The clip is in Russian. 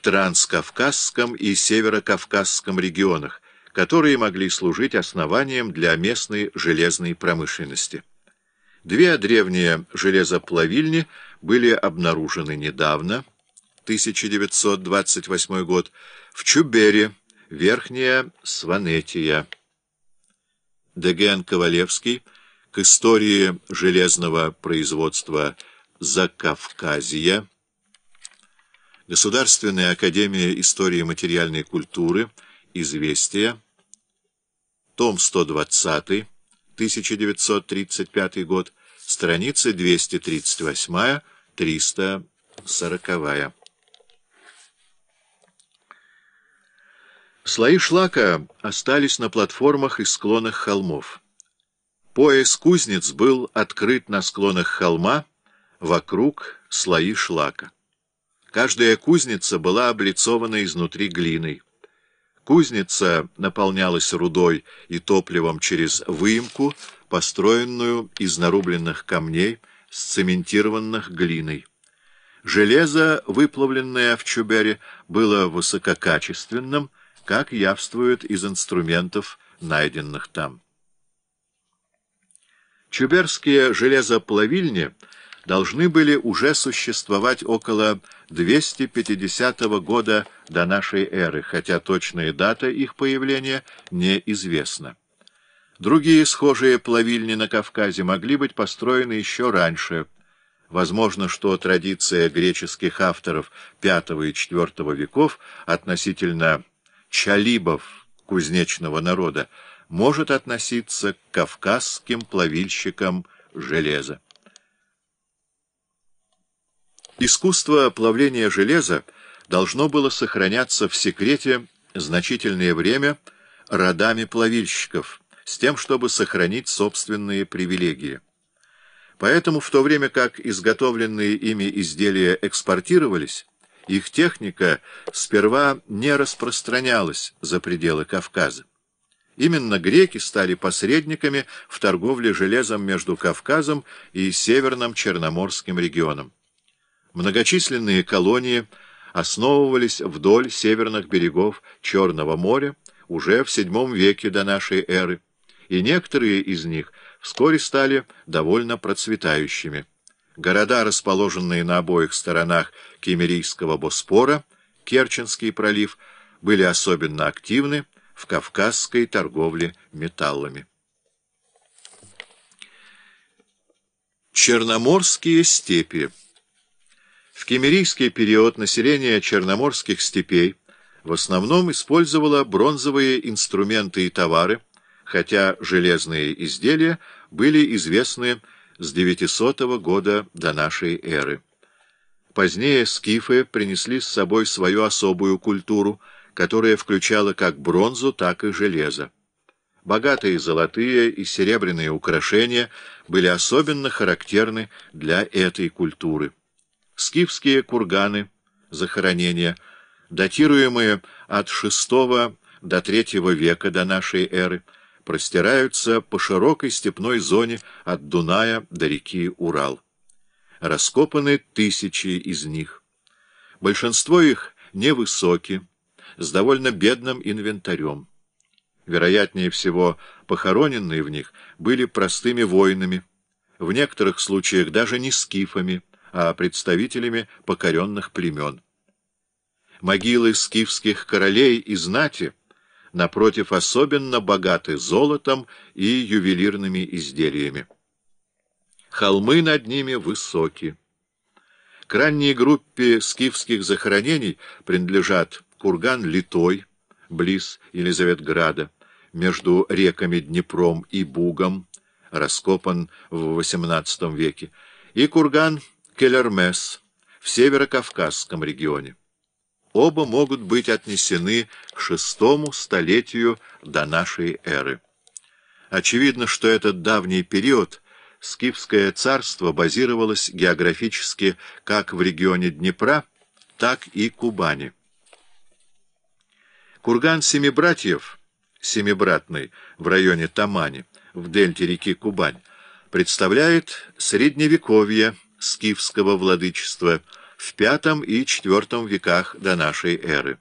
в Транскавказском и Северокавказском регионах, которые могли служить основанием для местной железной промышленности. Две древние железоплавильни были обнаружены недавно, 1928 год, в Чубере, Верхняя Сванетия. Деген Ковалевский к истории железного производства Закавказья, Государственная академия истории материальной культуры, Известия, том 120, 1935 год, страницы 238-340. Слои шлака остались на платформах и склонах холмов. Пояс кузнец был открыт на склонах холма, вокруг слои шлака. Каждая кузница была облицована изнутри глиной. Кузница наполнялась рудой и топливом через выемку, построенную из нарубленных камней, сцементированных глиной. Железо, выплавленное в Чубере, было высококачественным, как явствует из инструментов, найденных там. Чуберские железоплавильни должны были уже существовать около 250 года до нашей эры, хотя точная дата их появления неизвестна. Другие схожие плавильни на Кавказе могли быть построены еще раньше. Возможно, что традиция греческих авторов V и IV веков относительно чалибов кузнечного народа может относиться к кавказским плавильщикам железа. Искусство плавления железа должно было сохраняться в секрете значительное время родами плавильщиков, с тем, чтобы сохранить собственные привилегии. Поэтому в то время как изготовленные ими изделия экспортировались, их техника сперва не распространялась за пределы Кавказа. Именно греки стали посредниками в торговле железом между Кавказом и Северным Черноморским регионом. Многочисленные колонии основывались вдоль северных берегов Черного моря уже в VII веке до нашей эры, и некоторые из них вскоре стали довольно процветающими. Города, расположенные на обоих сторонах Кемерийского Боспора, Керченский пролив, были особенно активны в кавказской торговле металлами. Черноморские степи В кемерийский период население черноморских степей в основном использовало бронзовые инструменты и товары, хотя железные изделия были известны с 900 года до нашей эры. Позднее скифы принесли с собой свою особую культуру, которая включала как бронзу, так и железо. Богатые золотые и серебряные украшения были особенно характерны для этой культуры. Скифские курганы, захоронения, датируемые от VI до III века до нашей эры, простираются по широкой степной зоне от Дуная до реки Урал. Раскопаны тысячи из них. Большинство их невысоки, с довольно бедным инвентарем. Вероятнее всего, похороненные в них были простыми воинами, в некоторых случаях даже не скифами, а представителями покоренных племен. Могилы скифских королей и знати — напротив, особенно богаты золотом и ювелирными изделиями. Холмы над ними высоки. К ранней группе скифских захоронений принадлежат курган Литой, близ Елизаветграда, между реками Днепром и Бугом, раскопан в XVIII веке, и курган Келермес в северокавказском регионе. Оба могут быть отнесены к шестому столетию до нашей эры. Очевидно, что этот давний период Скифское царство базировалось географически как в регионе Днепра, так и Кубани. Курган Семибратьев, Семибратный, в районе Тамани, в дельте реки Кубань, представляет средневековье скифского владычества – в V и IV веках до нашей эры.